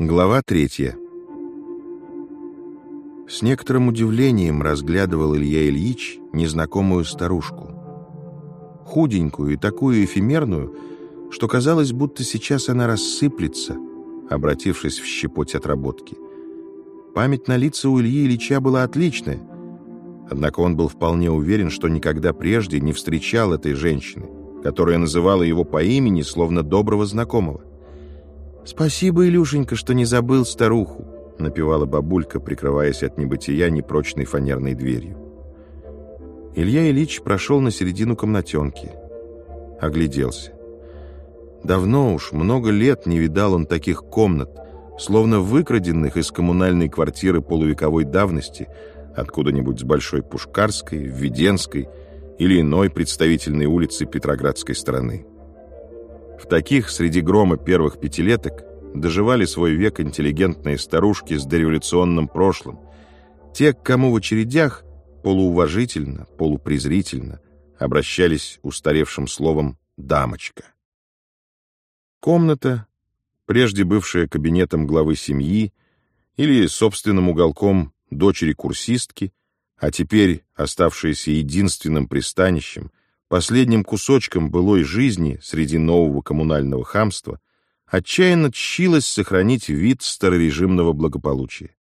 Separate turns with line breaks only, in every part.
Глава третья. С некоторым удивлением разглядывал Илья Ильич незнакомую старушку. Худенькую и такую эфемерную, что казалось, будто сейчас она рассыплется, обратившись в щепоть отработки. Память на лица у Ильи Ильича была отличная, однако он был вполне уверен, что никогда прежде не встречал этой женщины, которая называла его по имени, словно доброго знакомого. «Спасибо, Илюшенька, что не забыл старуху», — напевала бабулька, прикрываясь от небытия непрочной фанерной дверью. Илья Ильич прошел на середину комнатенки. Огляделся. Давно уж, много лет не видал он таких комнат, словно выкраденных из коммунальной квартиры полувековой давности, откуда-нибудь с Большой Пушкарской, Введенской или иной представительной улицы Петроградской стороны. В таких среди грома первых пятилеток доживали свой век интеллигентные старушки с дореволюционным прошлым, те, к кому в очередях полууважительно, полупрезрительно обращались устаревшим словом «дамочка». Комната, прежде бывшая кабинетом главы семьи или собственным уголком дочери курсистки, а теперь оставшаяся единственным пристанищем последним кусочком былой жизни среди нового коммунального хамства, отчаянно тщилась сохранить вид старорежимного благополучия.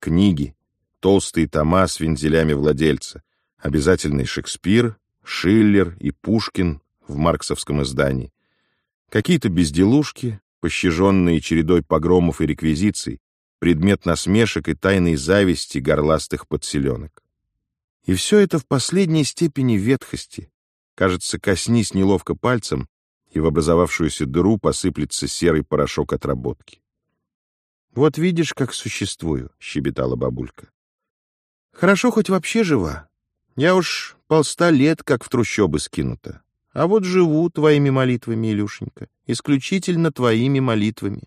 Книги, толстые тома с вензелями владельца, обязательный Шекспир, Шиллер и Пушкин в марксовском издании, какие-то безделушки, пощаженные чередой погромов и реквизиций, предмет насмешек и тайной зависти горластых подселенок. И все это в последней степени ветхости, Кажется, коснись неловко пальцем, и в образовавшуюся дыру посыплется серый порошок отработки. «Вот видишь, как существую», — щебетала бабулька. «Хорошо, хоть вообще жива. Я уж полста лет как в трущобы скинута. А вот живу твоими молитвами, Илюшенька, исключительно твоими молитвами».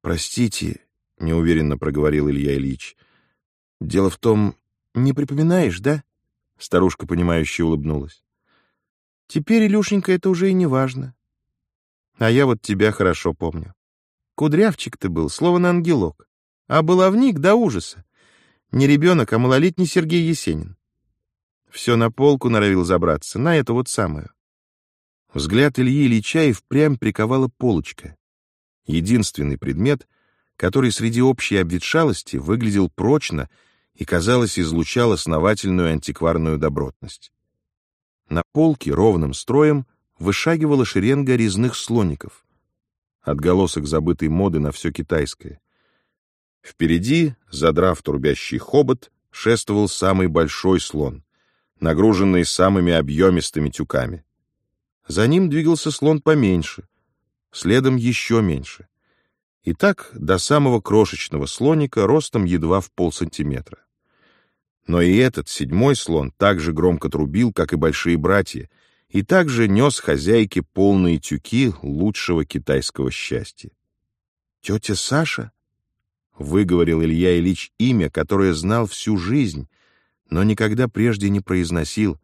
«Простите», — неуверенно проговорил Илья Ильич. «Дело в том, не припоминаешь, да?» Старушка, понимающе улыбнулась. Теперь, Илюшенька, это уже и не важно. А я вот тебя хорошо помню. Кудрявчик ты был, словно ангелок. А баловник до ужаса. Не ребенок, а малолетний Сергей Есенин. Все на полку норовил забраться, на эту вот самую. Взгляд Ильи Ильича и впрямь приковала полочка. Единственный предмет, который среди общей обветшалости выглядел прочно и, казалось, излучал основательную антикварную добротность. На полке ровным строем вышагивала шеренга резных слоников. Отголосок забытой моды на все китайское. Впереди, задрав трубящий хобот, шествовал самый большой слон, нагруженный самыми объемистыми тюками. За ним двигался слон поменьше, следом еще меньше. И так до самого крошечного слоника ростом едва в полсантиметра. Но и этот седьмой слон так же громко трубил, как и большие братья, и также нес хозяйке полные тюки лучшего китайского счастья. «Тетя Саша?» — выговорил Илья Ильич имя, которое знал всю жизнь, но никогда прежде не произносил,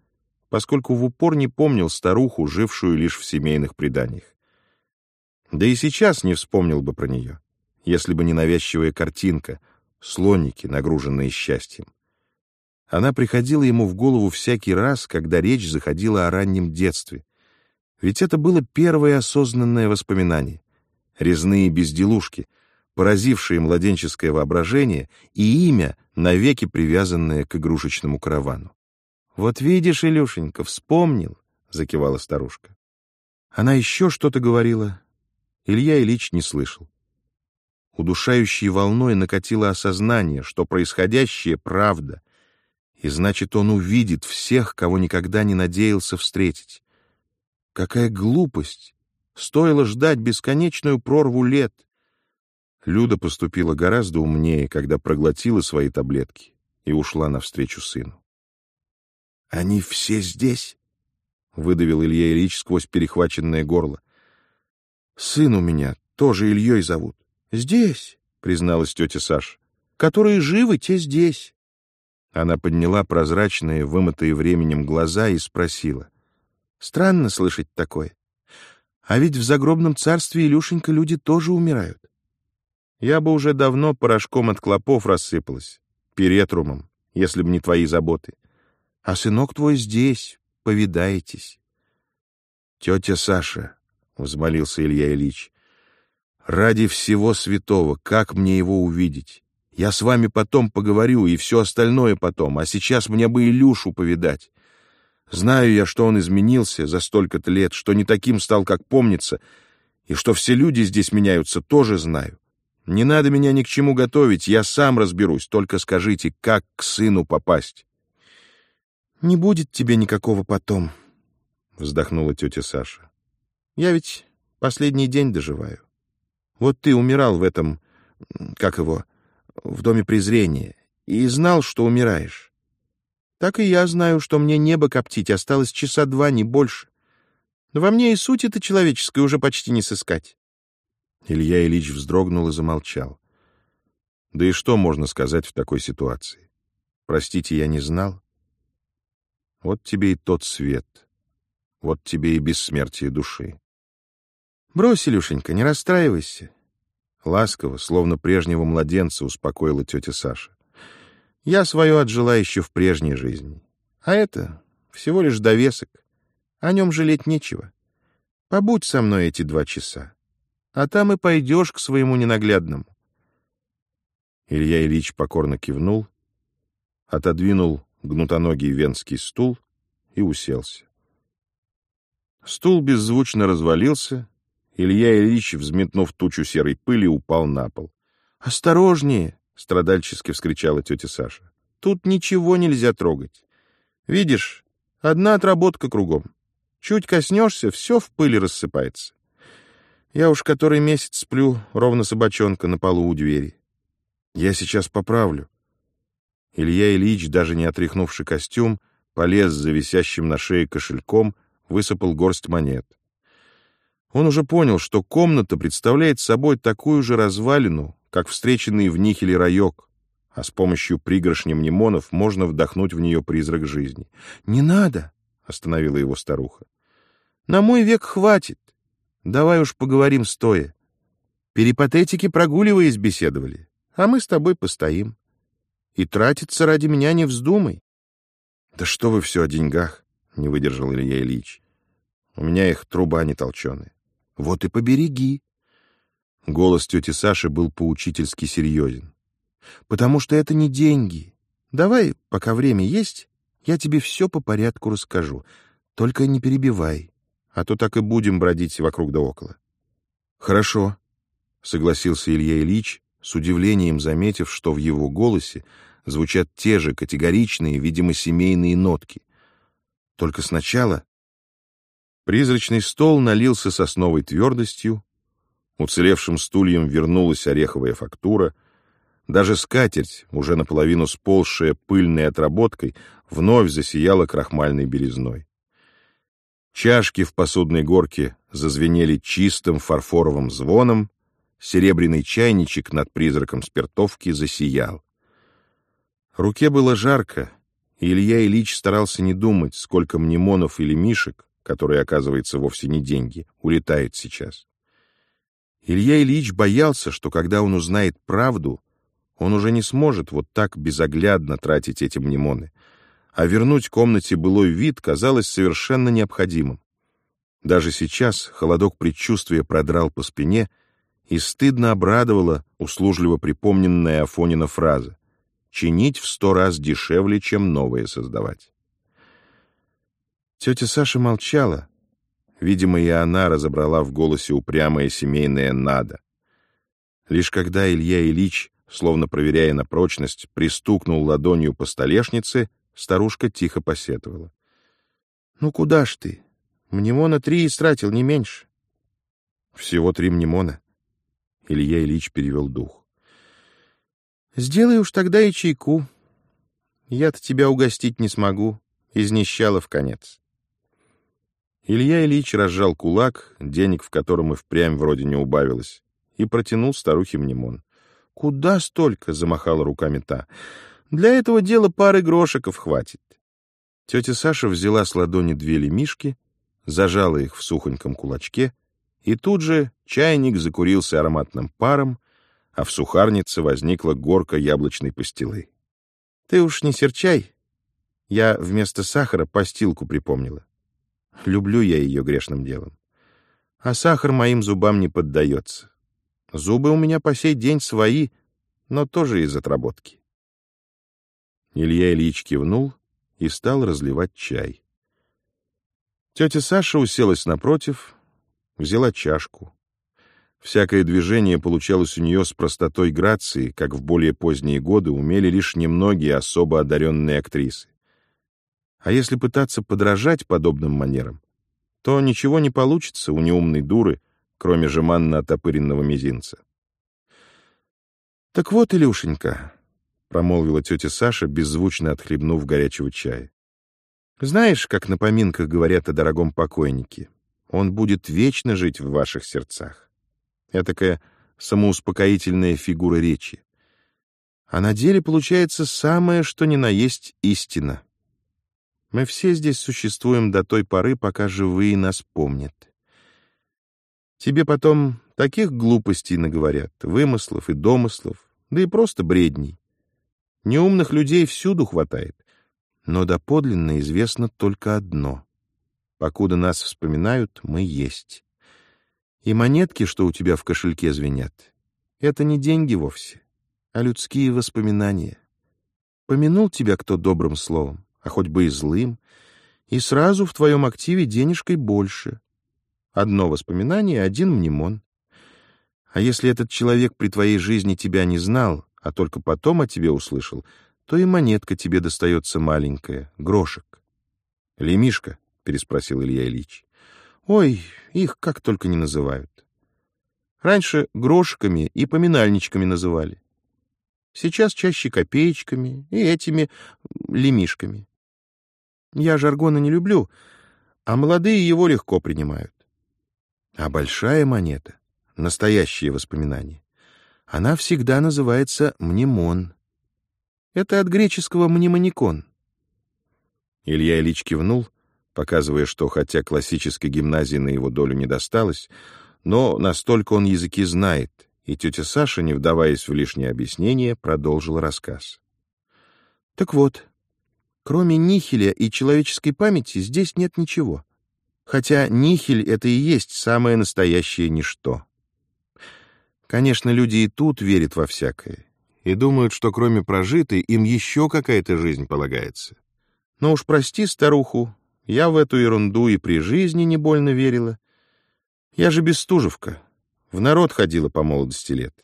поскольку в упор не помнил старуху, жившую лишь в семейных преданиях. Да и сейчас не вспомнил бы про нее, если бы не навязчивая картинка, слоники, нагруженные счастьем. Она приходила ему в голову всякий раз, когда речь заходила о раннем детстве. Ведь это было первое осознанное воспоминание. Резные безделушки, поразившие младенческое воображение, и имя, навеки привязанное к игрушечному каравану. «Вот видишь, Илюшенька, вспомнил», — закивала старушка. Она еще что-то говорила. Илья Ильич не слышал. Удушающей волной накатило осознание, что происходящее — правда, и значит, он увидит всех, кого никогда не надеялся встретить. Какая глупость! Стоило ждать бесконечную прорву лет. Люда поступила гораздо умнее, когда проглотила свои таблетки и ушла навстречу сыну. «Они все здесь?» — выдавил Илья Ильич сквозь перехваченное горло. «Сын у меня тоже Ильей зовут». «Здесь», — призналась тетя Саша. «Которые живы, те здесь». Она подняла прозрачные, вымытые временем глаза и спросила. «Странно слышать такое. А ведь в загробном царстве, Илюшенька, люди тоже умирают». Я бы уже давно порошком от клопов рассыпалась, перетрумом, если бы не твои заботы. А сынок твой здесь, повидаетесь. Тетя Саша, — взмолился Илья Ильич, — ради всего святого, как мне его увидеть? Я с вами потом поговорю и все остальное потом, а сейчас мне бы Илюшу повидать. Знаю я, что он изменился за столько-то лет, что не таким стал, как помнится, и что все люди здесь меняются, тоже знаю. Не надо меня ни к чему готовить, я сам разберусь, только скажите, как к сыну попасть. «Не будет тебе никакого потом», — вздохнула тетя Саша. «Я ведь последний день доживаю. Вот ты умирал в этом, как его, в доме презрения, и знал, что умираешь. Так и я знаю, что мне небо коптить осталось часа два, не больше. Но во мне и суть это человеческая уже почти не сыскать. Илья Ильич вздрогнул и замолчал. Да и что можно сказать в такой ситуации? Простите, я не знал. Вот тебе и тот свет. Вот тебе и бессмертие души. Брось, Илюшенька, не расстраивайся. Ласково, словно прежнего младенца, успокоила тетя Саша. Я свое отжила еще в прежней жизни. А это всего лишь довесок. О нем жалеть нечего. Побудь со мной эти два часа, а там и пойдешь к своему ненаглядному. Илья Ильич покорно кивнул, отодвинул гнутоногий венский стул и уселся. Стул беззвучно развалился, Илья Ильич, взметнув тучу серой пыли, упал на пол. «Осторожнее!» — страдальчески вскричала тетя Саша. «Тут ничего нельзя трогать. Видишь, одна отработка кругом. Чуть коснешься, все в пыли рассыпается. Я уж который месяц сплю, ровно собачонка на полу у двери. Я сейчас поправлю». Илья Ильич, даже не отряхнувший костюм, полез за висящим на шее кошельком, высыпал горсть монет. Он уже понял, что комната представляет собой такую же развалину, как встреченный в Нихеле райок, а с помощью пригоршни мнемонов можно вдохнуть в нее призрак жизни. «Не надо!» — остановила его старуха. «На мой век хватит. Давай уж поговорим стоя. Перипатетики, прогуливаясь, беседовали, а мы с тобой постоим. И тратиться ради меня не вздумай». «Да что вы все о деньгах?» — не выдержал Илья Ильич. «У меня их труба не толченая». «Вот и побереги», Голос тети Саши был поучительски серьезен. «Потому что это не деньги. Давай, пока время есть, я тебе все по порядку расскажу. Только не перебивай, а то так и будем бродить вокруг да около». «Хорошо», — согласился Илья Ильич, с удивлением заметив, что в его голосе звучат те же категоричные, видимо, семейные нотки. Только сначала призрачный стол налился сосновой твердостью, Уцелевшим стульям вернулась ореховая фактура. Даже скатерть, уже наполовину сползшая пыльной отработкой, вновь засияла крахмальной березной. Чашки в посудной горке зазвенели чистым фарфоровым звоном, серебряный чайничек над призраком спиртовки засиял. Руке было жарко, и Илья Ильич старался не думать, сколько мнемонов или мишек, которые, оказывается, вовсе не деньги, улетает сейчас. Илья Ильич боялся, что когда он узнает правду, он уже не сможет вот так безоглядно тратить эти мнемоны, а вернуть комнате былой вид казалось совершенно необходимым. Даже сейчас холодок предчувствия продрал по спине, и стыдно обрадовала услужливо припомненная Афонина фраза «чинить в сто раз дешевле, чем новое создавать». Тетя Саша молчала, Видимо, и она разобрала в голосе упрямое семейное «надо». Лишь когда Илья Ильич, словно проверяя на прочность, пристукнул ладонью по столешнице, старушка тихо посетовала. «Ну куда ж ты? Мнемона три истратил, не меньше». «Всего три мнемона». Илья Ильич перевел дух. «Сделай уж тогда и чайку. Я-то тебя угостить не смогу, изнищала в конец». Илья Ильич разжал кулак, денег в котором и впрямь вроде не убавилось, и протянул старухе мнемон. «Куда столько?» — замахала руками та. «Для этого дела пары грошиков хватит». Тетя Саша взяла с ладони две лемишки, зажала их в сухоньком кулачке, и тут же чайник закурился ароматным паром, а в сухарнице возникла горка яблочной пастилы.
«Ты уж не серчай. Я вместо сахара постилку припомнила. Люблю я ее грешным делом. А сахар моим зубам не поддается. Зубы у меня по сей день свои, но тоже из отработки».
Илья Ильич кивнул и стал разливать чай. Тетя Саша уселась напротив, взяла чашку. Всякое движение получалось у нее с простотой грации, как в более поздние годы умели лишь немногие особо одаренные актрисы. А если пытаться подражать подобным манерам, то ничего не получится у неумной дуры, кроме жеманно отопыренного мизинца.
«Так вот, Илюшенька», — промолвила тетя Саша, беззвучно отхлебнув горячего чая. «Знаешь, как на поминках говорят о дорогом покойнике? Он будет вечно жить в ваших сердцах. Этакая самоуспокоительная фигура речи. А на деле получается самое, что ни на есть истина. Мы все здесь существуем до той поры, пока живые нас помнят. Тебе потом таких глупостей наговорят, вымыслов и домыслов, да и просто бредней. Неумных людей всюду хватает, но доподлинно известно только одно. Покуда нас вспоминают, мы есть. И монетки, что у тебя в кошельке звенят, это не деньги вовсе, а людские воспоминания. Помянул тебя кто добрым словом, а хоть бы и злым, и сразу в твоем активе денежкой больше. Одно воспоминание, один мнемон. А если этот человек при твоей жизни тебя не знал, а только потом о тебе услышал, то и монетка тебе достается маленькая, грошек.
«Лемишка?» — переспросил Илья Ильич.
Ой, их как только не называют. Раньше грошиками и поминальничками называли. Сейчас чаще копеечками и этими лемишками. Я жаргона не люблю, а молодые его легко принимают. А большая монета, настоящее воспоминание, она всегда называется мнемон. Это от греческого мнемоникон.
Илья Ильич кивнул — показывая, что хотя классической гимназии на его долю не досталось, но настолько он языки знает, и тетя Саша, не вдаваясь в лишние объяснения, продолжила рассказ.
«Так вот, кроме нихеля и человеческой памяти здесь нет ничего. Хотя нихель — это и есть самое настоящее ничто. Конечно, люди и тут верят во всякое, и думают, что кроме прожитой им еще какая-то жизнь полагается. Но уж прости старуху, я в эту ерунду и при жизни не больно верила. Я же Бестужевка. В народ ходила по молодости лет.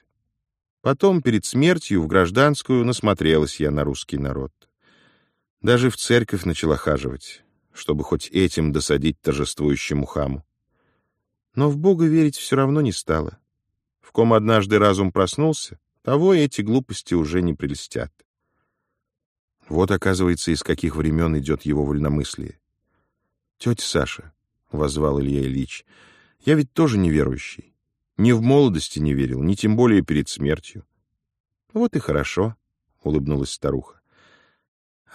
Потом, перед смертью, в гражданскую, насмотрелась я на русский народ. Даже в церковь начала хаживать, чтобы хоть этим досадить торжествующему хаму. Но в Бога верить все равно не стало. В ком однажды разум проснулся, того эти глупости уже не прельстят. Вот, оказывается, из каких времен идет его вольномыслие. «Тетя Саша», — возвал Илья Ильич, — «я ведь тоже неверующий. Ни в молодости не верил, ни тем более перед смертью». «Вот и хорошо», — улыбнулась старуха.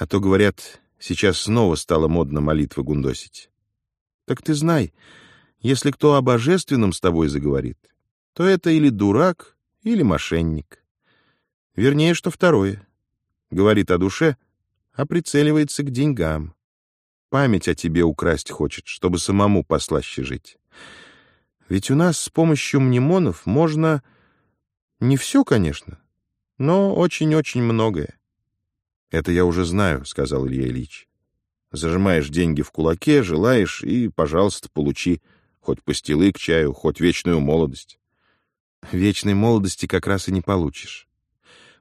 «А то, говорят, сейчас снова стало модно молитвы гундосить. Так ты знай, если кто о божественном с тобой заговорит, то это или дурак, или мошенник. Вернее, что второе. Говорит о душе, а прицеливается к деньгам. Память о тебе украсть хочет, чтобы самому послаще жить. Ведь у нас с помощью мнемонов можно... Не все, конечно, но очень-очень многое. «Это я уже знаю», — сказал Илья Ильич. «Зажимаешь деньги в кулаке, желаешь, и, пожалуйста, получи хоть пастилы к чаю, хоть вечную молодость». Вечной молодости как раз и не получишь.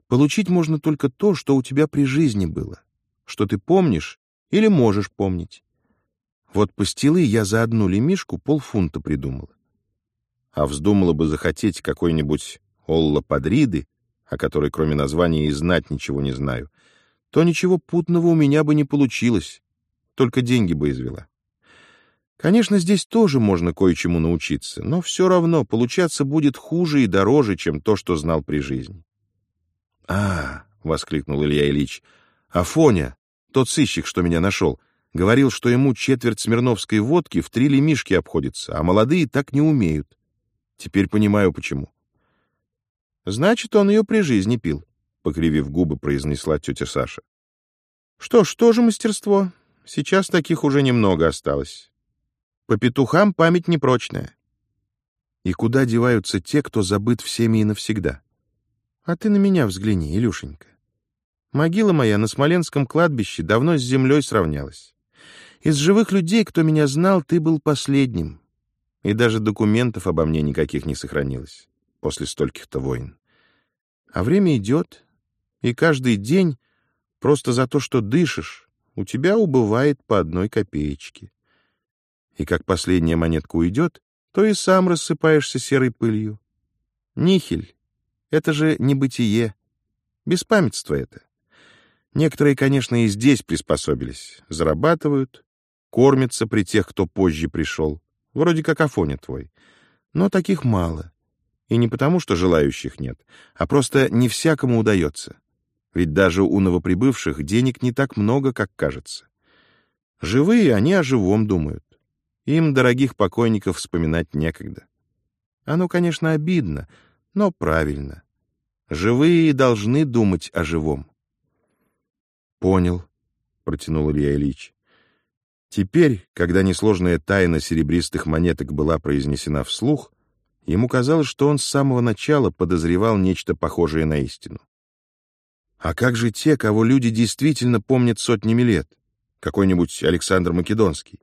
Получить можно только то, что у тебя при жизни было, что ты помнишь или можешь помнить. Вот пастилы я за одну лемишку полфунта придумала. А вздумала бы захотеть какой-нибудь Олла Падриды, о которой кроме названия и знать ничего не знаю, то ничего путного у меня бы не получилось, только деньги бы извела. Конечно, здесь тоже можно кое-чему научиться, но все равно получаться будет хуже и дороже, чем то, что знал при жизни. — А, — воскликнул Илья Ильич, — Афоня, тот сыщик, что меня нашел, говорил, что ему четверть смирновской водки в три лемишки обходится, а молодые так не умеют. Теперь понимаю, почему. Значит, он ее при жизни пил, — покривив губы, произнесла тетя Саша. Что ж, тоже мастерство. Сейчас таких уже немного осталось. По петухам память непрочная. И куда деваются те, кто забыт всеми и навсегда? А ты на меня взгляни, Илюшенька. Могила моя на Смоленском кладбище давно с землей сравнялась. Из живых людей, кто меня знал, ты был последним. И даже документов обо мне никаких не сохранилось после стольких-то войн. А время идет, и каждый день просто за то, что дышишь, у тебя убывает по одной копеечке. И как последняя монетка уйдет, то и сам рассыпаешься серой пылью. Нихель — это же небытие, беспамятство это. Некоторые, конечно, и здесь приспособились, зарабатывают, кормятся при тех, кто позже пришел, вроде как Афоня твой. Но таких мало. И не потому, что желающих нет, а просто не всякому удается. Ведь даже у новоприбывших денег не так много, как кажется. Живые они о живом думают. Им дорогих покойников вспоминать некогда. Оно, конечно, обидно, но правильно. Живые должны думать о живом. «Понял», — протянул Илья Ильич. Теперь, когда несложная тайна серебристых монеток была произнесена вслух, ему казалось, что он с самого начала подозревал нечто похожее на истину. А как же те, кого люди действительно помнят сотнями лет? Какой-нибудь Александр Македонский?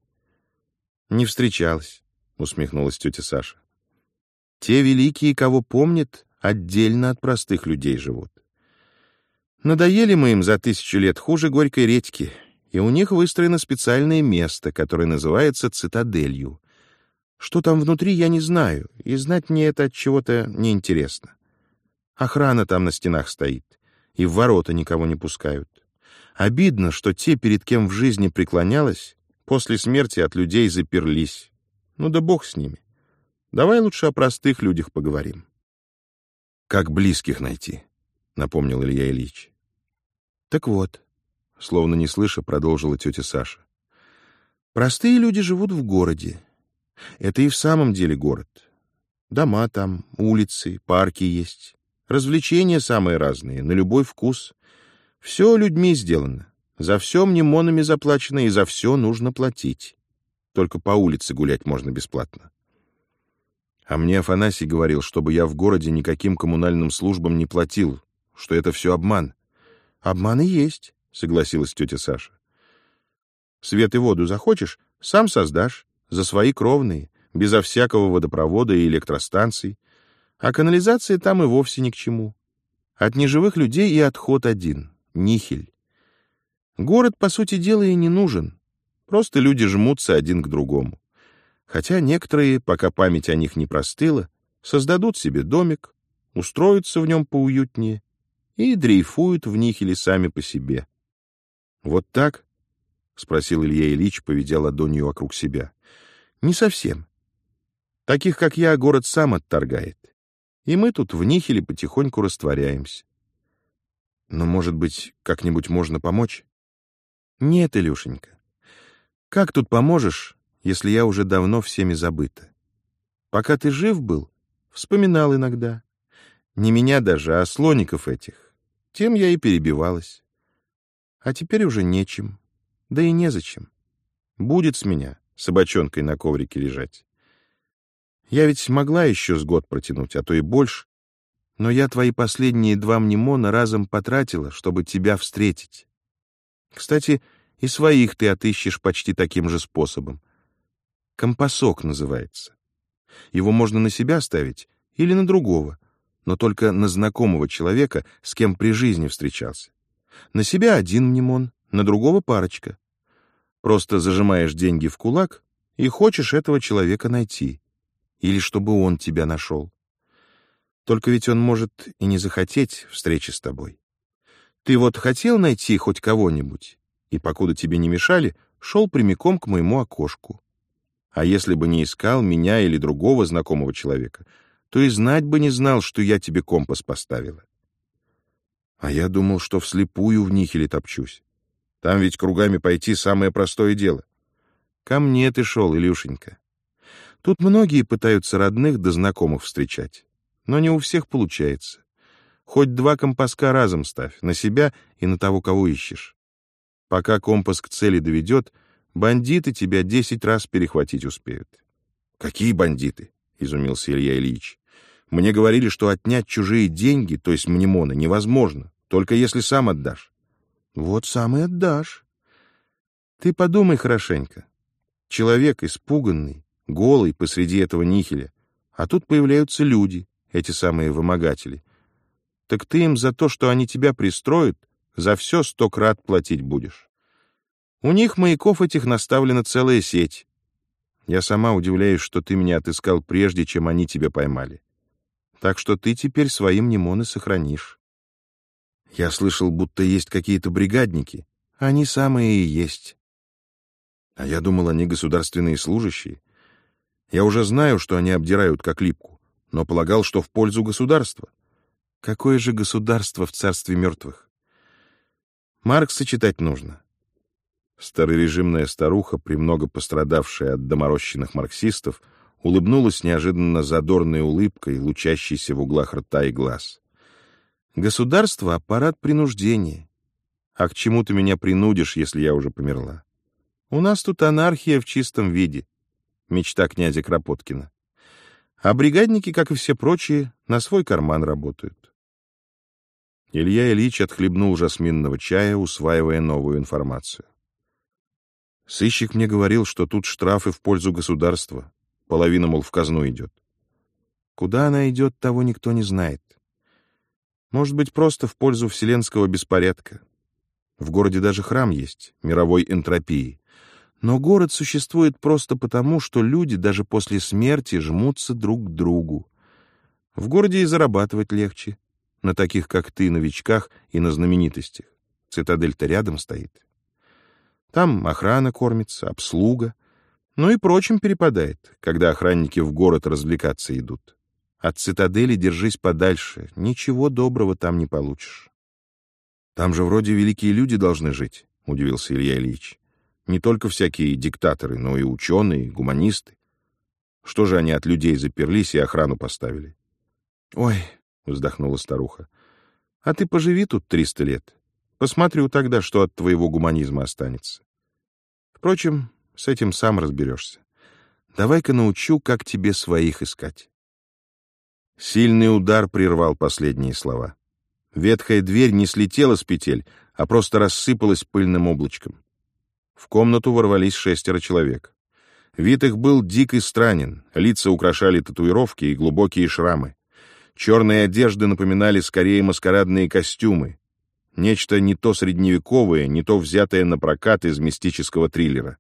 Не встречалась, усмехнулась тетя Саша. Те великие, кого помнят, отдельно от простых людей живут. Надоели мы им за тысячу лет хуже горькой редьки, и у них выстроено специальное место, которое называется цитаделью. Что там внутри, я не знаю, и знать мне это от чего-то неинтересно. Охрана там на стенах стоит, и в ворота никого не пускают. Обидно, что те, перед кем в жизни преклонялась, после смерти от людей заперлись. Ну да бог с ними. Давай лучше о простых людях поговорим. Как близких найти? напомнил Илья Ильич. Так вот, словно не слыша, продолжила тетя Саша. Простые люди живут в городе. Это и в самом деле город. Дома там, улицы, парки есть. Развлечения самые разные, на любой вкус. Все людьми сделано. За все мнемонами заплачено, и за все нужно платить. Только по улице гулять можно бесплатно. А мне Афанасий говорил, чтобы я в городе никаким коммунальным службам не платил, что это все обман. Обман и есть, согласилась тетя Саша. Свет и воду захочешь, сам создашь, за свои кровные, безо всякого водопровода и электростанций. А канализация там и вовсе ни к чему. От неживых людей и отход один — нихель. Город, по сути дела, и не нужен. Просто люди жмутся один к другому. Хотя некоторые, пока память о них не простыла, создадут себе домик, устроятся в нем поуютнее и дрейфуют в них или сами по себе. «Вот так?» — спросил Илья Ильич, поведя ладонью вокруг себя. «Не совсем. Таких, как я, город сам отторгает. И мы тут в них или потихоньку растворяемся. Но, может быть, как-нибудь можно помочь?» «Нет, Илюшенька. Как тут поможешь, если я уже давно всеми забыта? Пока ты жив был, вспоминал иногда. Не меня даже, а слоников этих. Тем я и перебивалась. А теперь уже нечем, да и незачем. Будет с меня собачонкой на коврике лежать. Я ведь могла еще с год протянуть, а то и больше. Но я твои последние два мнемона разом потратила, чтобы тебя встретить. Кстати, и своих ты отыщешь почти таким же способом. Компасок называется. Его можно на себя ставить или на другого — но только на знакомого человека, с кем при жизни встречался. На себя один мнемон, на другого парочка. Просто зажимаешь деньги в кулак и хочешь этого человека найти. Или чтобы он тебя нашел. Только ведь он может и не захотеть встречи с тобой. Ты вот хотел найти хоть кого-нибудь, и, покуда тебе не мешали, шел прямиком к моему окошку. А если бы не искал меня или другого знакомого человека — то и знать бы не знал, что я тебе компас поставила. А я думал, что вслепую в нихеле топчусь. Там ведь кругами пойти самое простое дело. Ко мне ты шел, Илюшенька. Тут многие пытаются родных да знакомых встречать, но не у всех получается. Хоть два компаска разом ставь, на себя и на того, кого ищешь. Пока компас к цели доведет, бандиты тебя десять раз перехватить успеют.
«Какие бандиты?» — изумился Илья Ильич. «Мне говорили, что отнять чужие деньги, то есть мнемоны, невозможно, только если сам отдашь».
«Вот сам и отдашь. Ты подумай хорошенько. Человек испуганный, голый посреди этого нихеля, а тут появляются люди, эти самые вымогатели, так ты им за то, что они тебя пристроят, за все сто крат платить будешь. У них маяков этих наставлена целая сеть. Я сама удивляюсь, что ты меня отыскал прежде, чем они тебя поймали. Так что ты теперь своим немоны сохранишь. Я слышал, будто есть какие-то бригадники. Они самые и есть. А я думал, они государственные служащие. Я уже знаю, что они обдирают как липку, но полагал, что в пользу государства. Какое же государство в царстве мертвых? Маркса читать нужно. Старорежимная старуха, премного пострадавшая от доморощенных марксистов, улыбнулась неожиданно задорной улыбкой, лучащейся в углах рта и глаз. «Государство — аппарат принуждения. А к чему ты меня принудишь, если я уже померла? У нас тут анархия в чистом виде. Мечта князя Кропоткина. А бригадники, как и все прочие, на свой карман работают. Илья Ильич отхлебнул жасминного чая, усваивая новую информацию. Сыщик мне говорил, что тут штрафы в пользу государства. Половина, мол, в казну идет. Куда она идет, того никто не знает. Может быть, просто в пользу вселенского беспорядка. В городе даже храм есть, мировой энтропии. Но город существует просто потому, что люди даже после смерти жмутся друг к другу. В городе и зарабатывать легче на таких, как ты, новичках и на знаменитостях. Цитадель-то рядом стоит. Там охрана кормится, обслуга, ну и прочим перепадает, когда охранники в город развлекаться идут. От цитадели держись подальше, ничего доброго там не получишь. Там же вроде великие люди должны жить, удивился Илья Ильич. Не только всякие диктаторы, но и ученые, гуманисты. Что же они от людей заперлись и охрану поставили? Ой, вздохнула старуха. А ты поживи тут триста лет. Посмотрю тогда, что от твоего гуманизма останется. Впрочем, с этим сам разберешься. Давай-ка научу, как тебе своих искать. Сильный удар прервал последние слова. Ветхая дверь не слетела с петель, а просто рассыпалась пыльным облачком. В комнату ворвались шестеро человек. Вид их был дик и странен, лица украшали татуировки и глубокие шрамы. Черные одежды напоминали скорее маскарадные костюмы. Нечто не то средневековое, не то взятое на прокат из мистического триллера.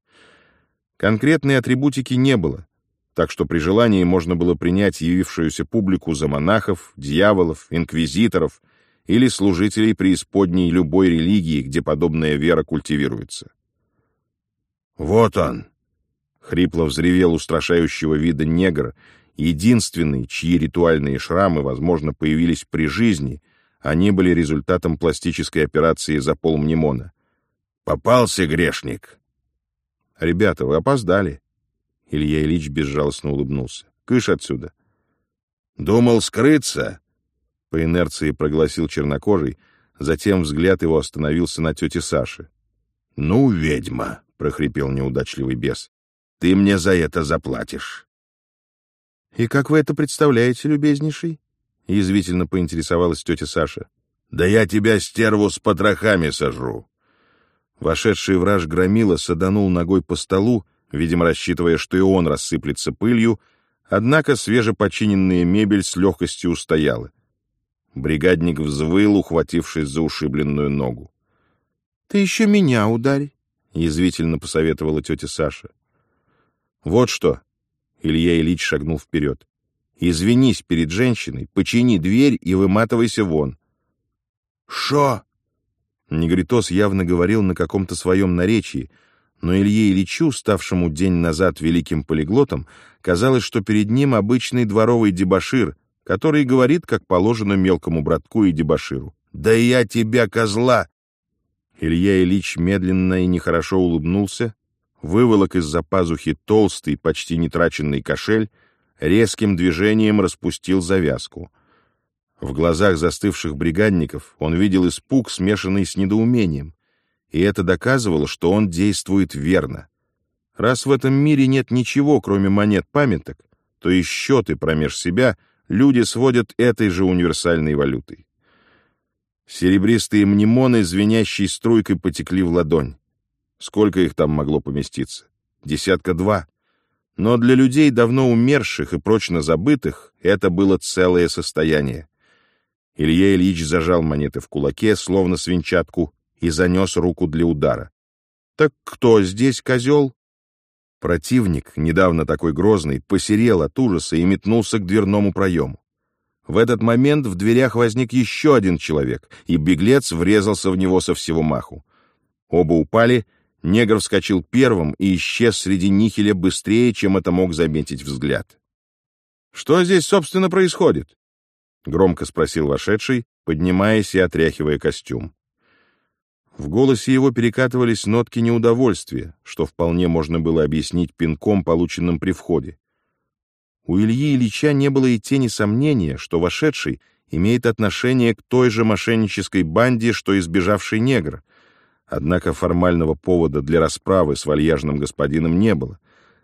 Конкретной атрибутики не было, так что при желании можно было принять явившуюся публику за монахов, дьяволов, инквизиторов или служителей преисподней любой религии, где подобная вера культивируется.
«Вот он!»
— хрипло взревел устрашающего вида негр единственный, чьи ритуальные шрамы, возможно, появились при жизни, они были результатом пластической операции за полмнемона.
«Попался грешник!»
«Ребята, вы опоздали!» Илья Ильич безжалостно улыбнулся. «Кыш отсюда!»
«Думал скрыться?»
По инерции прогласил чернокожий, затем взгляд его остановился на тете Саше.
«Ну, ведьма!» — прохрипел неудачливый бес. «Ты мне за это заплатишь!»
«И как вы это представляете, любезнейший?» — язвительно поинтересовалась тетя Саша.
«Да я тебя, стерву, с потрохами сожру!»
Вошедший враж громила саданул ногой по столу, видимо, рассчитывая, что и он рассыплется пылью, однако свежепочиненная мебель с легкостью устояла. Бригадник взвыл, ухватившись за ушибленную ногу. «Ты еще меня ударь!» — язвительно посоветовала тетя Саша. «Вот что!» Илья Ильич шагнул вперед. «Извинись перед женщиной, почини дверь и выматывайся вон».
«Шо?»
Негритос явно говорил на каком-то своем наречии, но Илье Ильичу, ставшему день назад великим полиглотом, казалось, что перед ним обычный дворовый дебошир, который говорит, как положено мелкому братку и дебоширу.
«Да я тебя, козла!»
Илья Ильич медленно и нехорошо улыбнулся, выволок из-за пазухи толстый, почти нетраченный кошель, резким движением распустил завязку.
В глазах застывших бригадников он видел испуг, смешанный с недоумением, и это доказывало, что он действует верно. Раз в этом мире нет ничего, кроме монет-памяток, то и счеты промеж себя люди сводят этой же универсальной валютой. Серебристые мнемоны, звенящей струйкой, потекли в ладонь. Сколько их там могло поместиться? Десятка два. Но для людей, давно умерших и прочно забытых, это было целое состояние. Илья Ильич зажал монеты в кулаке, словно свинчатку, и занес руку для удара. «Так кто здесь козел?» Противник, недавно такой грозный, посерел от ужаса и метнулся к дверному проему. В этот момент в дверях возник еще один человек, и беглец врезался в него со всего маху. Оба упали, негр вскочил первым и исчез среди нихеля быстрее, чем это мог заметить взгляд. «Что здесь, собственно, происходит?» — громко спросил вошедший, поднимаясь и отряхивая костюм. В голосе его перекатывались нотки неудовольствия, что вполне можно было объяснить пинком, полученным при входе. У Ильи Ильича не было и тени сомнения, что вошедший имеет отношение к той же мошеннической банде, что избежавший негр. Однако формального повода для расправы с вальяжным господином не было,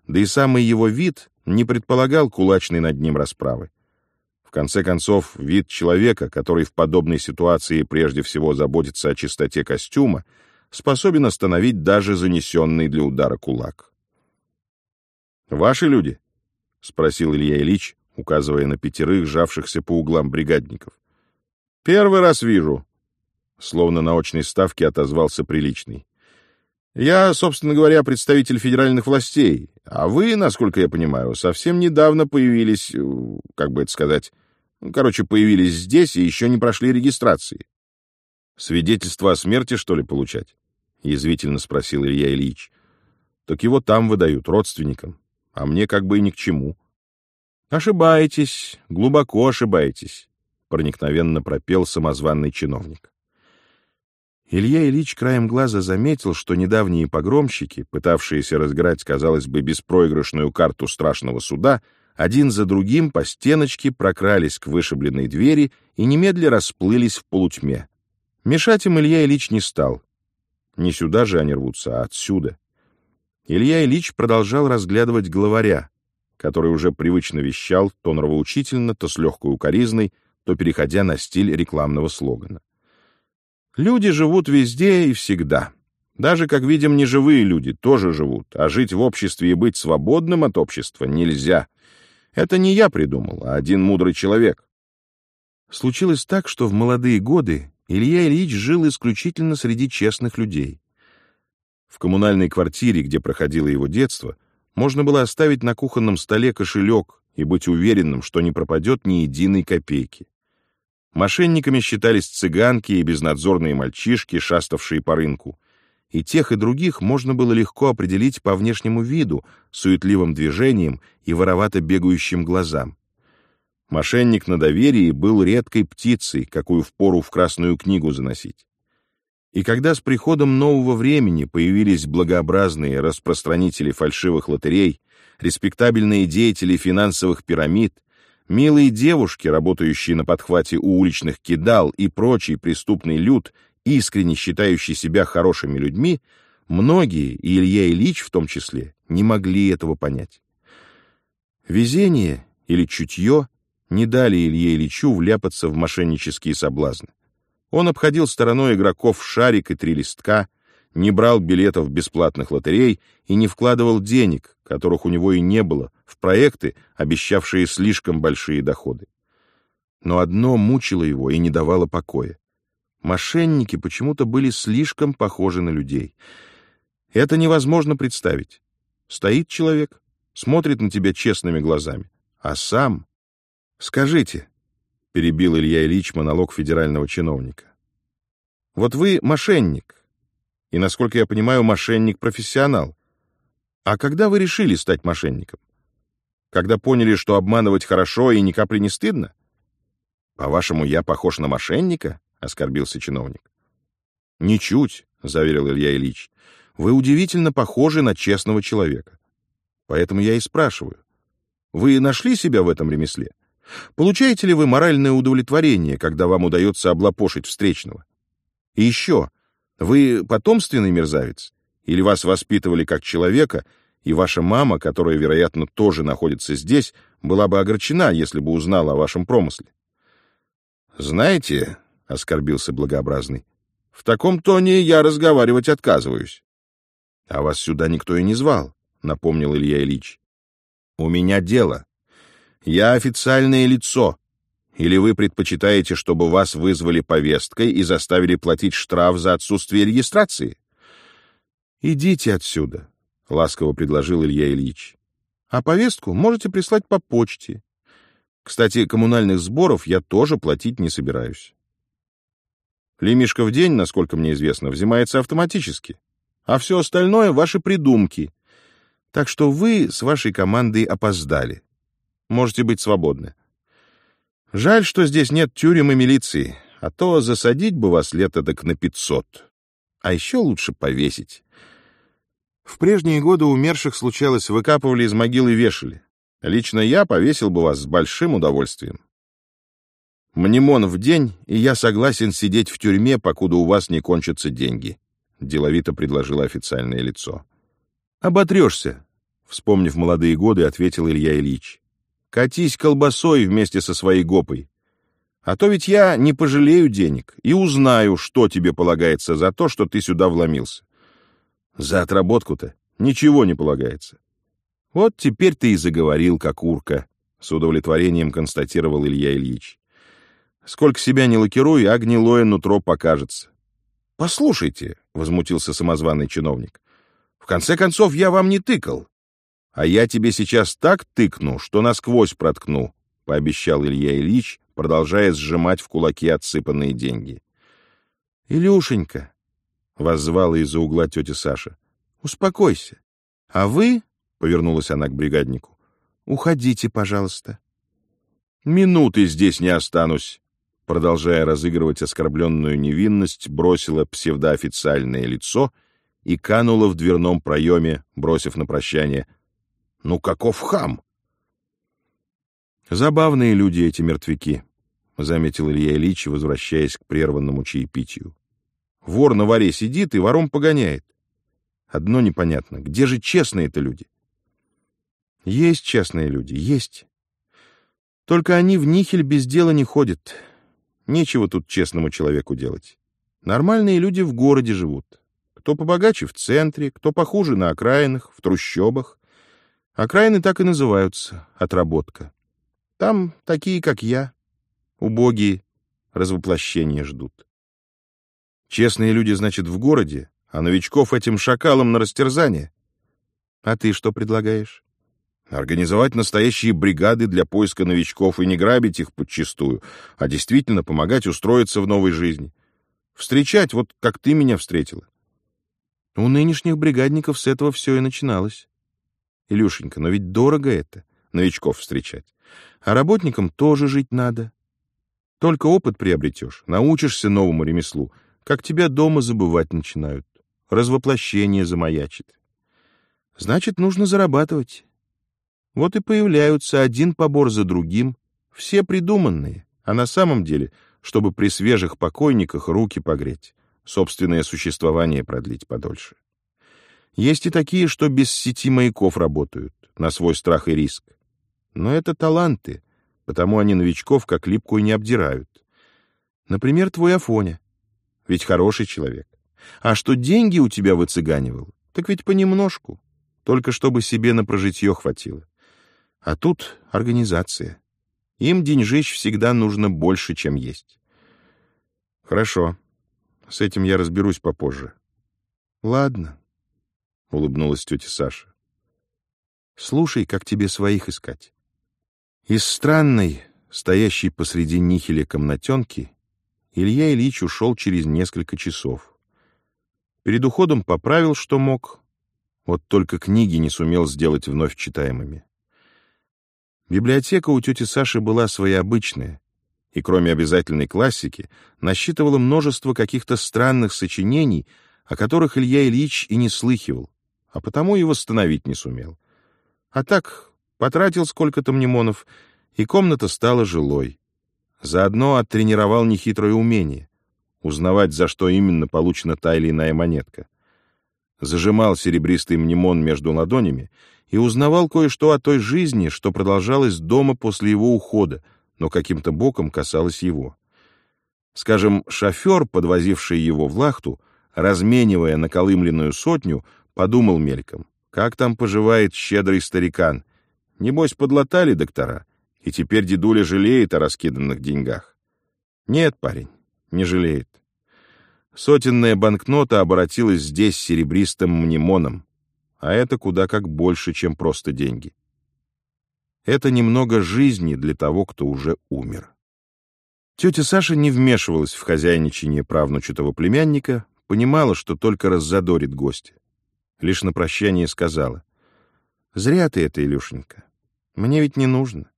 да и самый его вид не предполагал кулачной над ним расправы конце концов, вид человека, который в подобной ситуации прежде всего заботится о чистоте костюма, способен остановить даже занесенный для удара кулак. «Ваши люди?» — спросил Илья Ильич, указывая на пятерых, сжавшихся по углам бригадников. «Первый раз вижу», — словно на очной ставке отозвался приличный. «Я, собственно говоря, представитель федеральных властей, а вы, насколько я понимаю, совсем недавно появились, э, как бы это сказать, ну, короче, появились здесь и еще не прошли регистрации. Свидетельство о смерти, что ли, получать? Язвительно спросил Илья Ильич. Так его там выдают, родственникам. А мне как бы и ни к чему. Ошибаетесь, глубоко ошибаетесь, проникновенно пропел самозванный чиновник. Илья Ильич краем глаза заметил, что недавние погромщики, пытавшиеся разыграть, казалось бы, беспроигрышную карту страшного суда, один за другим по стеночке прокрались к вышибленной двери и немедля расплылись в полутьме. Мешать им Илья Ильич не стал. Не сюда же они рвутся, а отсюда. Илья Ильич продолжал разглядывать главаря, который уже привычно вещал то нравоучительно, то с легкой укоризной, то переходя на стиль рекламного слогана. Люди живут везде и всегда. Даже, как видим, неживые люди тоже живут, а жить в обществе и быть свободным от общества нельзя. Это не я придумал, а один мудрый человек. Случилось так, что в молодые годы Илья Ильич жил исключительно среди честных людей. В коммунальной квартире, где проходило его детство, можно было оставить на кухонном столе кошелек и быть уверенным, что не пропадет ни единой копейки. Мошенниками считались цыганки и безнадзорные мальчишки, шаставшие по рынку и тех, и других можно было легко определить по внешнему виду, суетливым движениям и воровато бегающим глазам. Мошенник на доверии был редкой птицей, какую впору в Красную книгу заносить. И когда с приходом нового времени появились благообразные распространители фальшивых лотерей, респектабельные деятели финансовых пирамид, милые девушки, работающие на подхвате у уличных кидал и прочий преступный люд, искренне считающие себя хорошими людьми, многие, и Илья Ильич в том числе, не могли этого понять. Везение или чутье не дали Илье Ильичу вляпаться в мошеннические соблазны. Он обходил стороной игроков шарик и три листка, не брал билетов бесплатных лотерей и не вкладывал денег, которых у него и не было, в проекты, обещавшие слишком большие доходы. Но одно мучило его и не давало покоя. Мошенники почему-то были слишком похожи на людей. Это невозможно представить. Стоит человек, смотрит на тебя честными глазами, а сам... Скажите, — перебил Илья Ильич монолог федерального чиновника, — вот вы мошенник, и, насколько я понимаю, мошенник-профессионал. А когда вы решили стать мошенником? Когда поняли, что обманывать хорошо и ни капли не стыдно? По-вашему, я похож на мошенника? оскорбился чиновник. Ничуть, заверил Илья Ильич. Вы удивительно похожи на честного человека. Поэтому я и спрашиваю. Вы нашли себя в этом ремесле?
Получаете ли вы моральное удовлетворение, когда вам удается облапошить встречного? И еще, вы потомственный мерзавец? Или вас воспитывали как человека, и ваша мама, которая, вероятно, тоже находится здесь, была бы огорчена, если бы узнала о вашем промысле? «Знаете», — оскорбился благообразный, — «в таком тоне я разговаривать отказываюсь». «А вас сюда никто и не звал», — напомнил Илья Ильич. «У меня дело. Я официальное лицо. Или вы предпочитаете, чтобы вас вызвали повесткой и заставили платить штраф за отсутствие регистрации?» «Идите отсюда», — ласково предложил Илья Ильич. «А повестку можете прислать по почте. Кстати, коммунальных сборов я тоже платить не собираюсь. Лимишка в день, насколько мне известно, взимается автоматически, а все остальное — ваши придумки. Так что вы с вашей командой опоздали. Можете быть свободны. Жаль, что здесь нет тюрем и милиции, а то засадить бы вас лет эдак на пятьсот. А еще лучше повесить. В прежние годы умерших случалось, выкапывали из могилы и вешали. Лично я повесил бы вас с большим удовольствием. Мнемон в день, и я согласен сидеть в тюрьме, покуда у вас не кончатся деньги», — деловито предложило официальное лицо. «Оботрешься», — вспомнив молодые годы, ответил Илья Ильич. «Катись колбасой вместе со своей гопой. А то ведь я не пожалею денег и узнаю, что тебе полагается за то, что ты сюда вломился. За отработку-то ничего не полагается. Вот теперь ты и заговорил, как урка, с удовлетворением констатировал Илья Ильич. Сколько себя не лакируй, а гнилое нутро покажется. Послушайте, возмутился самозваный чиновник. В конце концов, я вам не тыкал. А я тебе сейчас так тыкну, что насквозь проткну, пообещал Илья Ильич, продолжая сжимать в кулаки отсыпанные деньги. Илюшенька, воззвала из-за угла тетя Саша. Успокойся. А вы, повернулась она к бригаднику, уходите, пожалуйста. Минуты здесь не останусь, продолжая разыгрывать оскорбленную невинность, бросила псевдоофициальное лицо и канула в дверном проеме, бросив на прощание «Ну каков хам!» «Забавные люди эти мертвяки», — заметил Илья Ильич, возвращаясь к прерванному чаепитию. Вор на воре сидит и вором погоняет. Одно непонятно, где же честные-то люди? Есть честные люди, есть. Только они в нихель без дела не ходят. Нечего тут честному человеку делать. Нормальные люди в городе живут. Кто побогаче в центре, кто похуже на окраинах, в трущобах. Окраины так и называются — отработка. Там такие, как я, убогие, развоплощения ждут. Честные люди, значит, в городе, а новичков этим шакалам на растерзание. А ты что предлагаешь? Организовать настоящие бригады для поиска новичков и не грабить их подчистую, а действительно помогать устроиться в новой жизни. Встречать, вот как ты меня встретила. У нынешних бригадников с этого все и начиналось. Илюшенька, но ведь дорого это, новичков встречать. А работникам тоже жить надо. Только опыт приобретешь, научишься новому ремеслу, как тебя дома забывать начинают. Развоплощение замаячит. Значит, нужно зарабатывать. Вот и появляются один побор за другим, все придуманные, а на самом деле, чтобы при свежих покойниках руки погреть, собственное существование продлить подольше. Есть и такие, что без сети маяков работают, на свой страх и риск. Но это таланты, потому они новичков как липкую не обдирают. Например, твой Афоня ведь хороший человек. А что деньги у тебя выцыганивал, так ведь понемножку, только чтобы себе на прожитье хватило. А тут организация. Им деньжищ всегда нужно больше, чем есть. Хорошо, с этим я разберусь попозже. Ладно, — улыбнулась тетя Саша. Слушай, как тебе своих искать. Из странной, стоящей посреди нихеля комнатенки, Илья Ильич ушел через несколько часов. Перед уходом поправил, что мог, вот только книги не сумел сделать вновь читаемыми. Библиотека у тети Саши была своеобычная, и кроме обязательной классики насчитывала множество каких-то странных сочинений, о которых Илья Ильич и не слыхивал, а потому и восстановить не сумел. А так потратил сколько-то мнемонов
И комната стала жилой. Заодно оттренировал нехитрое умение — узнавать, за что именно получена та или иная монетка. Зажимал серебристый мнемон между ладонями и узнавал кое-что о той жизни, что продолжалась дома после его ухода, но каким-то боком касалось его. Скажем, шофер, подвозивший его в лахту, разменивая наколымленную сотню, подумал мельком, как там поживает щедрый старикан. Небось, подлатали доктора, и теперь дедуля жалеет о раскиданных деньгах. Нет, парень, не жалеет. Сотенная банкнота обратилась здесь серебристым мнемоном, а это куда как больше, чем просто деньги. Это немного жизни для того, кто уже умер. Тетя Саша не вмешивалась в хозяйничание правнучатого племянника, понимала, что только раззадорит гостя. Лишь на прощание сказала. «Зря ты это, Илюшенька. Мне ведь не нужно.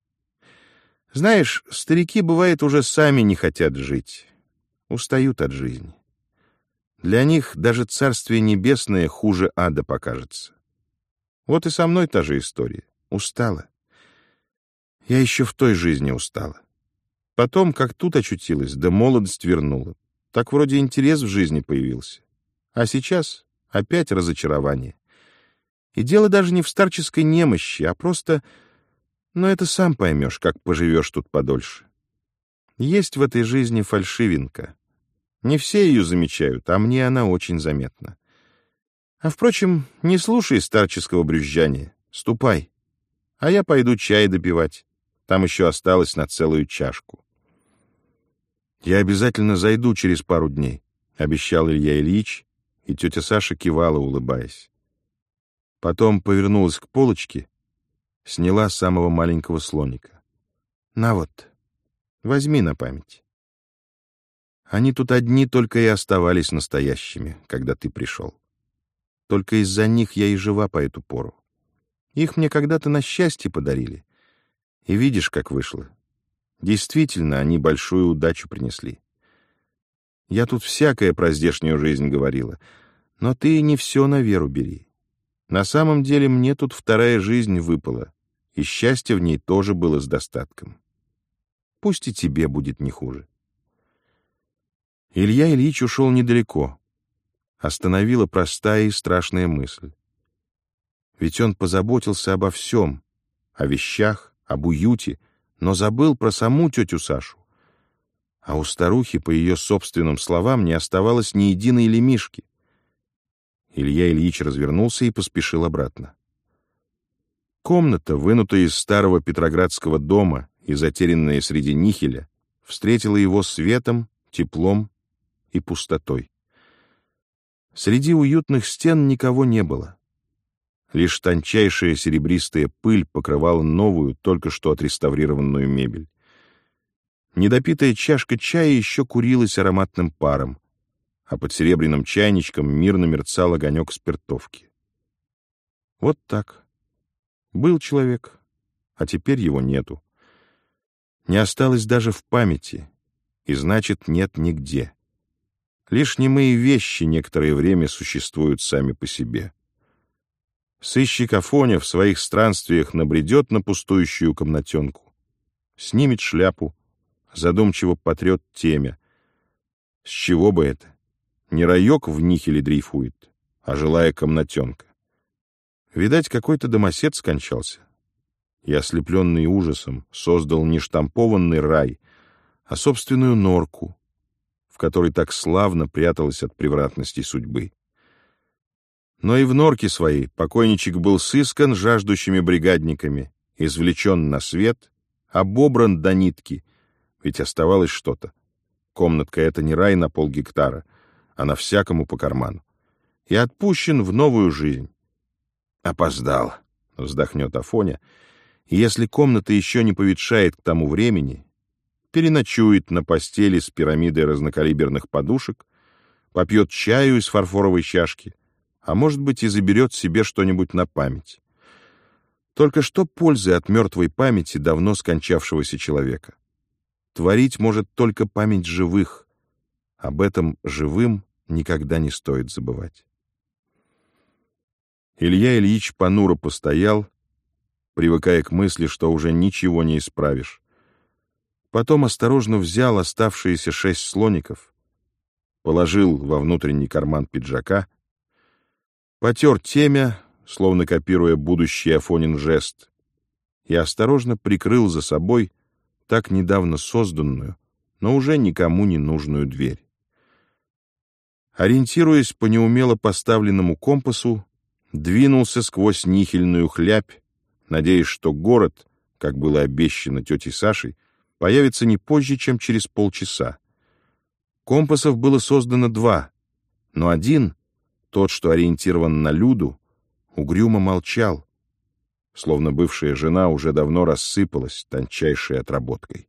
Знаешь, старики, бывает, уже сами не хотят жить. Устают от жизни. Для них даже Царствие Небесное хуже ада покажется. Вот и со мной та же история. Устала. Я еще в той жизни устала. Потом, как тут очутилась, да молодость вернула. Так вроде интерес в жизни появился. А сейчас опять разочарование. И дело даже не в старческой немощи, а просто... Ну, это сам поймешь, как поживешь тут подольше. Есть в этой жизни фальшивинка. Не все ее замечают, а мне она очень заметна. А, впрочем, не слушай старческого брюзжания. Ступай. А я пойду чай допивать. Там еще осталось на целую чашку. «Я обязательно зайду через пару дней», — обещал Илья Ильич, и тетя Саша кивала, улыбаясь. Потом повернулась к полочке, сняла самого маленького слоника. «На вот, возьми на память». Они тут одни только и оставались настоящими, когда ты пришел. Только из-за них я и жива по эту пору. Их мне когда-то на счастье подарили. И видишь, как вышло. Действительно, они большую удачу принесли. Я тут всякое про здешнюю жизнь говорила, но ты не все на веру бери. На самом деле мне тут вторая жизнь выпала, и счастье в ней тоже было с достатком. Пусть и тебе будет не хуже. Илья Ильич ушел недалеко. Остановила простая и страшная мысль. Ведь он позаботился обо всем, о вещах, об уюте, но забыл про саму тетю Сашу. А у старухи, по ее собственным словам, не оставалось ни единой лемишки. Илья Ильич развернулся и поспешил обратно. Комната, вынутая из старого петроградского дома и затерянная среди нихеля, встретила его светом, теплом и пустотой. Среди уютных стен никого не было. Лишь тончайшая серебристая пыль покрывала новую, только что отреставрированную мебель. Недопитая чашка чая еще курилась ароматным паром, а под серебряным чайничком мирно мерцал огонек спиртовки. Вот так. Был человек, а теперь его нету. Не осталось даже в памяти, и значит, нет нигде. Лишь немые вещи некоторое время существуют сами по себе. Сыщик Афоня в своих странствиях набредет на пустующую комнатенку, снимет шляпу, задумчиво потрет темя. С чего бы это? Не раек в нихеле дрейфует, а жилая комнатенка. Видать, какой-то домосед скончался. Я, ослепленный ужасом, создал не штампованный рай, а собственную норку, в которой так славно пряталась от превратностей судьбы. Но и в норке своей покойничек был сыскан жаждущими бригадниками, извлечен на свет, обобран до нитки, ведь оставалось что-то. Комнатка — это не рай на полгектара, а на всякому по карману. И отпущен в новую жизнь. «Опоздал», — вздохнет Афоня, если комната еще не поветшает к тому времени, переночует на постели с пирамидой разнокалиберных подушек, попьет чаю из фарфоровой чашки — а может быть и заберет себе что-нибудь на память. Только что пользы от мертвой памяти давно скончавшегося человека? Творить может только память живых. Об этом живым никогда не стоит забывать. Илья Ильич понуро постоял, привыкая к мысли, что уже ничего не исправишь. Потом осторожно взял оставшиеся шесть слоников, положил во внутренний карман пиджака, потер темя, словно копируя будущий Афонин жест, и осторожно прикрыл за собой так недавно созданную, но уже никому не нужную дверь. Ориентируясь по неумело поставленному компасу, двинулся сквозь нихельную хлябь, надеясь, что город, как было обещано тетей Сашей, появится не позже, чем через полчаса. Компасов было создано два, но один, тот, что ориентирован на Люду, угрюмо молчал, словно бывшая жена уже давно рассыпалась тончайшей отработкой.